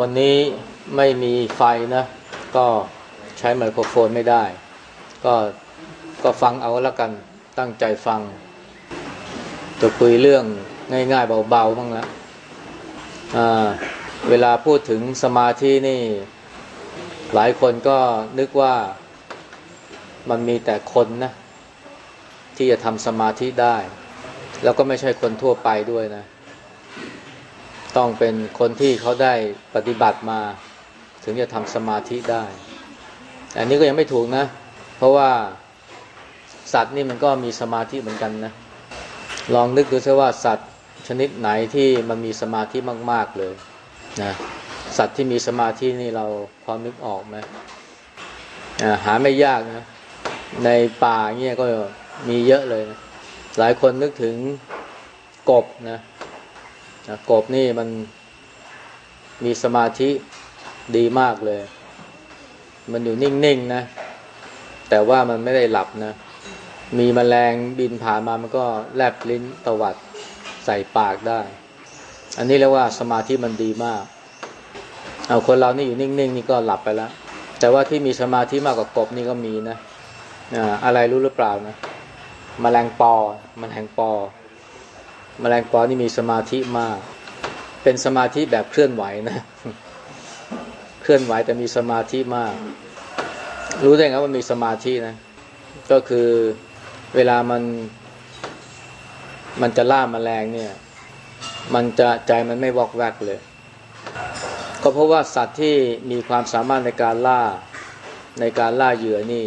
วันนี้ไม่มีไฟนะ ก็ใช้ไมโครโฟนไม่ได้ ก็ก็ฟังเอาล้วกันตั้งใจฟัง จะคุยเรื่องง่ายๆเบาๆบ้างละเวลาพูดถึงสมาธินี่ หลายคนก็นึกว่ามันมีแต่คนนะ ที่จะทำสมาธิได้ แล้วก็ไม่ใช่คนทั่วไปด้วยนะ ต้องเป็นคนที่เขาได้ปฏิบัติมา ถึงจะทำสมาธิได้ อันนี้ก็ยังไม่ถูกนะ เพราะว่าสัตว์นี่มันก็มีสมาธิเหมือนกันนะ ลองนึกดูซิว่าสัตว์ชนิดไหนที่มันมีสมาธิมาก ๆเลยนะสัตว์ที่มีสมาธินี่เราพอนึกออกไหมหาไม่ยากนะ ในป่าเงี้ยก็มีเยอะเลยนะหลายคนนึกถึงกบนะ นะกบนี่มันมีสมาธิดีมากเลย มันอยู่นิ่งๆนนะ แต่ว่ามันไม่ได้หลับนะ มีมแมลงบินผ่านมามันก็แลบลิ้นตวัดใส่ปากได้ อันนี้เรียกว่าสมาธิมันดีมาก เอาคนเรานี่อยู่นิ่งๆนี่ก็หลับไปแล้ว แต่ว่าที่มีสมาธิมากกว่ากบนี่ก็มีนะ อะไรรู้หรือเปล่านะมแมลงปอมแมลงปอ มแมลงปอนี่มีสมาธิมาก เป็นสมาธิแบบเคลื่อนไหวนะ เคลื่อนไหวแต่มีสมาธิมาก รู้ได้ไงว่ามีสมาธินะ ก็คือเวลามันมันจะล่ามาแมลงเนี่ย มันจะใจมันไม่วอกแวกเลย ก็เพราะว่าสัตว์ที่มีความสามารถในการล่าในการล่าเหยื่อนี่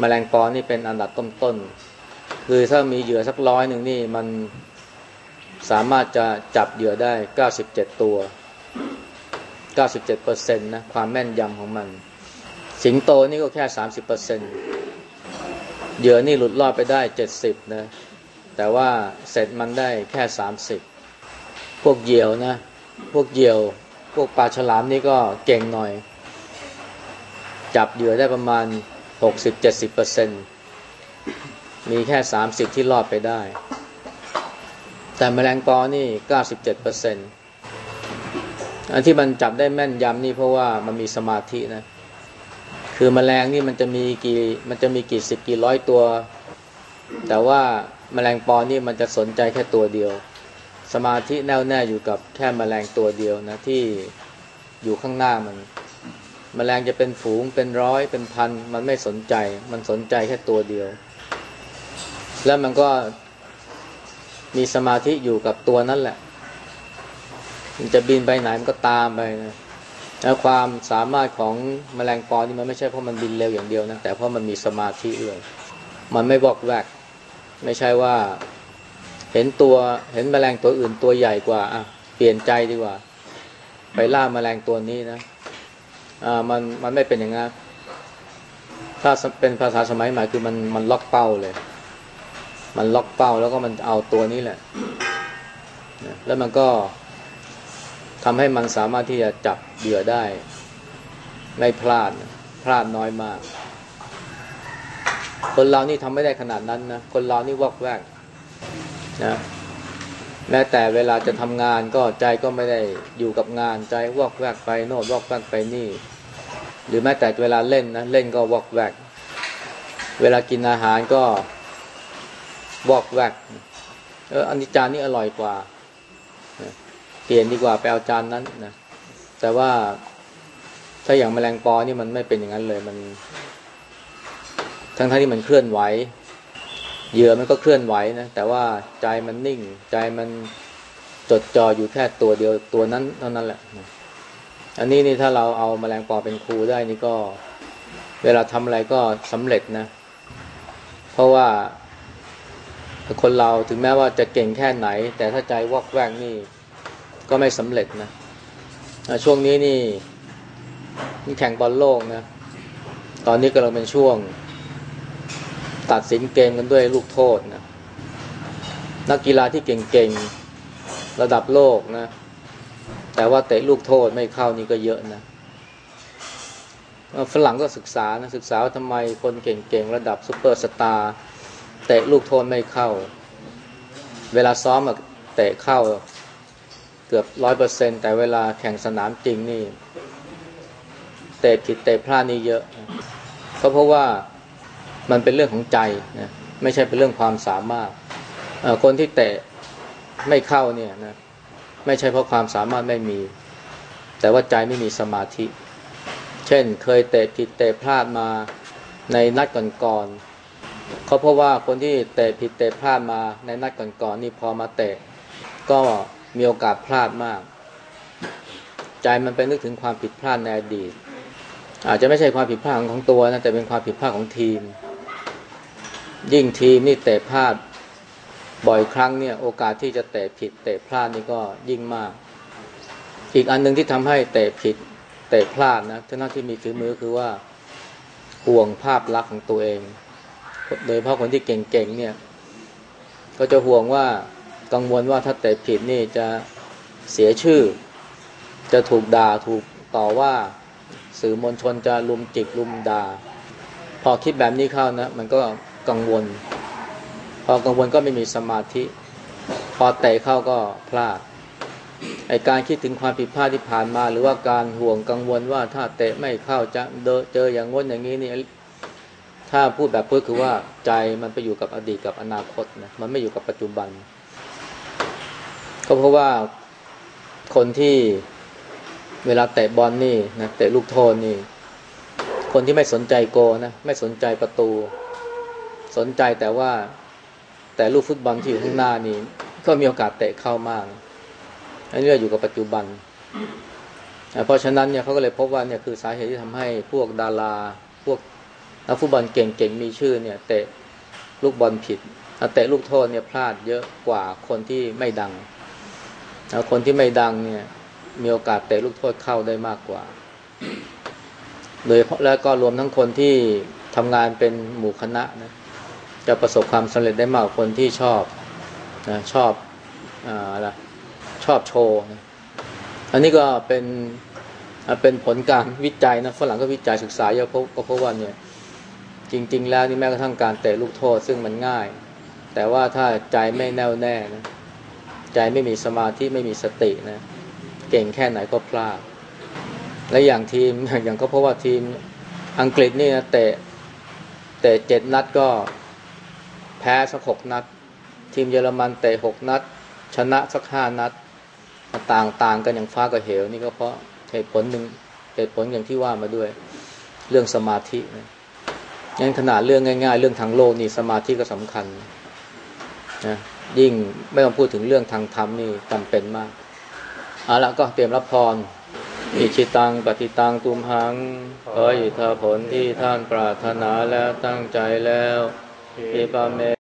มแมลงปอนี่เป็นอันดับต้นๆ คือถ้ามีเหยื่อสักร้อยหนึ่งนี่มันสามารถจะจับเหยื่อได้เก้าสิบเจ็ดตัวเก้าสิบเจ็ดเปอร์เซ็นต์นะความแม่นยำของมัน สิงโตนี่ก็แค่สามสิบเปอร์เซ็นต์เหยื่อนี่หลุดรอดไปได้เจ็ดสิบนะ แต่ว่าเสร็จมันได้แค่สามสิบพวกเหยี่ยวนะ พวกเหยี่ยว พวกปลาฉลามนี่ก็เก่งหน่อย จับเหยื่อได้ประมาณหกสิบเจ็ดสิบเปอร์เซ็นต์ มีแค่สามสิบที่รอดไปได้ แต่แมลงปอนี่เก้าสิบเจ็ดเปอร์เซ็นต์อันที่มันจับได้แม่นยำนี่เพราะว่ามันมีสมาธินะ คือแมลงนี่มันจะมีกี่ มันจะมีกี่สิบกี่ร้อยตัว แต่ว่าแมลงปอนี่มันจะสนใจแค่ตัวเดียว สมาธิแน่วแน่อยู่กับแค่แมลงตัวเดียวนะที่อยู่ข้างหน้ามันมแมลงจะเป็นฝูงเป็นร้อยเป็นพัน มันไม่สนใจ มันสนใจแค่ตัวเดียว แล้วมันก็มีสมาธิอยู่กับตัวนั่นแหละ มันจะบินไปไหนมันก็ตามไปนะแล้วความสามารถของมแมลงปอนี่มันไม่ใช่เพราะมันบินเร็วอย่างเดียวนะแต่เพราะมันมีสมาธิด้วยมันไม่บอกแวก ไม่ใช่ว่า เห็นตัวเห็นแมลงตัวอื่นตัวใหญ่กว่าอะเปลี่ยนใจดีกว่า ไปล่าแมลงตัวนี้นะอ่ามันมันไม่เป็นอย่างนั้นถ้าเป็นภาษาสมัยใหม่คือมันมันล็อกเป้าเลย มันล็อกเป้าแล้วก็มันเอาตัวนี้แหละแล้วมันก็ทำให้มันสามารถที่จะจับเหยื่อได้ ไม่พลาดพลาดน้อยมาก คนเรานี่ทำไม่ได้ขนาดนั้นนะคนเรานี่วอกแวกนะแม้แต่เวลาจะทำงานก็ใจก็ไม่ได้อยู่กับงานใจวอกแวกไปโน่นวอกแวกไปนี่ หรือแม้แต่เวลาเล่นนะเล่นก็วอกแวก เวลากินอาหารก็ วอกแวกเอออันนี้จานนี้อร่อยกว่าเปลี่ยนดีกว่าไปเอาจานนั้นนะแต่ว่าถ้าอย่างแมลงปอนี่มันไม่เป็นอย่างนั้นเลยมัน ทั้งๆที่มันเคลื่อนไหวเหยื่อมันก็เคลื่อนไหวนะแต่ว่าใจมันนิ่ง ใจมันจดจ่ออยู่แค่ตัวเดียวตัวนั้นเท่านั้นแหละ อันนี้นี่ถ้าเราเอามาแมลงปอเป็นครูได้นี่ก็ เวลาทำอะไรก็สำเร็จนะ เพราะว่า คนเราถึงแม้ว่าจะเก่งแค่ไหน แต่ถ้าใจวอกแวกนี่ก็ไม่สำเร็จนะช่วงนี้นี่แข่งบอลโลกนะ ตอนนี้กำลังเป็นช่วง ตัดสินเกมกันด้วยลูกโทษนะนักกีฬาที่เก่งๆ ระดับโลกนะ แต่ว่าเตะลูกโทษไม่เข้านี่ก็เยอะนะฝรั่งก็ศึกษานะศึกษาว่าทำไมคนเก่งๆ ระดับซูเปอร์สตาร์ เตะลูกโทษไม่เข้า เวลาซ้อมเตะเข้าเกือบร้อยเปอร์เซ็นแต่เวลาแข่งสนามจริงนี่ เตะผิดเตะพลาดนี่เยอะ ก็เพราะว่ามันเป็นเรื่องของใจนะไม่ใช่เป็นเรื่องความสามารถ คนที่เตะไม่เข้าเนี่ยนะไม่ใช่เพราะความสามารถไม่มี แต่ว่าใจไม่มีสมาธิ เช่นเคยเตะผิดเตะพลาดมาในนัดก่อนๆ เขาเพราะว่าคนที่เตะผิดเตะพลาดมาในนัดก่อนๆนี่พอมาเตะ ก็มีโอกาสพลาดมาก ใจมันไปนึกถึงความผิดพลาดในอดีตอาจจะไม่ใช่ความผิดพลาดของตัวนะแต่เป็นความผิดพลาดของทีม ยิ่งทีมนี่เตะพลาดบ่อยครั้งเนี่ย โอกาสที่จะเตะผิด เตะพลาดนี่ก็ยิ่งมาก อีกอันหนึ่งที่ทำให้เตะผิด เตะพลาดนะท่านที่มีฝีมือคือว่าห่วงภาพลักษณ์ของตัวเอง โดยเฉพาะคนที่เก่งๆเนี่ย ก็จะห่วงว่ากังวลว่าถ้าเตะผิดนี่จะเสียชื่อ จะถูกด่าถูกต่อว่าสื่อมวลชนจะลุมจิกลุมด่าพอคิดแบบนี้เข้านะ มันก็กังวล พอกังวลก็ไม่มีสมาธิ พอเตะเข้าก็พลาดไอการคิดถึงความผิดพลาดที่ผ่านมา หรือว่าการห่วงกังวลว่าถ้าเตะไม่เข้าจะเจออย่างง้นอย่างนี้นี่ ถ้าพูดแบบพูดคือว่าใจมันไปอยู่กับอดีตกับอนาคตนะมันไม่อยู่กับปัจจุบัน ก็เพราะว่าคนที่เวลาเตะบอลนี่นะเตะลูกโทษนี่ คนที่ไม่สนใจโกนะไม่สนใจประตู สนใจแต่ว่าแต่ลูกฟุตบอลที่อยู่ข้างหน้านี้ก็มีโอกาสเตะเข้ามากอันนี้อยู่กับปัจจุบันเพราะฉะนั้นเนี่ยเขาก็เลยพบว่าเนี่ยคือสาเหตุที่ทำให้พวกดารา พวก นักฟุตบอลเก่งๆมีชื่อเนี่ยเตะลูกบอลผิดเตะลูกโทษเนี่ยพลาดเยอะกว่าคนที่ไม่ดังแล้วคนที่ไม่ดังเนี่ยมีโอกาสเตะลูกโทษเข้าได้มากกว่าโดยแล้วก็รวมทั้งคนที่ทำงานเป็นหมู่คณะนะจะประสบความสำเร็จได้มากกว่าคนที่ชอบนะชอบอะไรชอบโชว์นะอันนี้ก็เป็นเป็นผลการวิจัยนะฝรั่งก็วิจัยศึกษาเยอะเพราะก็เพราะว่าเนี่ย จริง ๆ แล้วนี่แม้กระทั่งการเตะลูกโทษซึ่งมันง่าย แต่ว่าถ้าใจไม่แน่วแน่นะใจไม่มีสมาธิไม่มีสตินะ เก่งแค่ไหนก็พลาด และอย่างทีมอย่างก็เพราะว่าทีมอังกฤษนี่นะเตะเตะเจ็ดนัดก็แพ้สักหกนัด ทีมเยอรมันเตะหกนัด ชนะสักห้านัด ต่างต่างกันอย่างฟ้ากับเหว นี่ก็เพราะเหตุผลหนึ่งเหตุผลอย่างที่ว่ามาด้วย เรื่องสมาธินะ งั้นขนาดเรื่องง่าย ๆ เรื่องทางโลกนี่สมาธิก็สำคัญนะยิ่งไม่ต้องพูดถึงเรื่องทางธรรมนี่จำเป็นมากเอาละก็เตรียมรับพรอิชิตังปฏิตังตุมหังขออิทธผลที่ท่านปรารถนาแล้วตั้งใจแล้วอิปาเม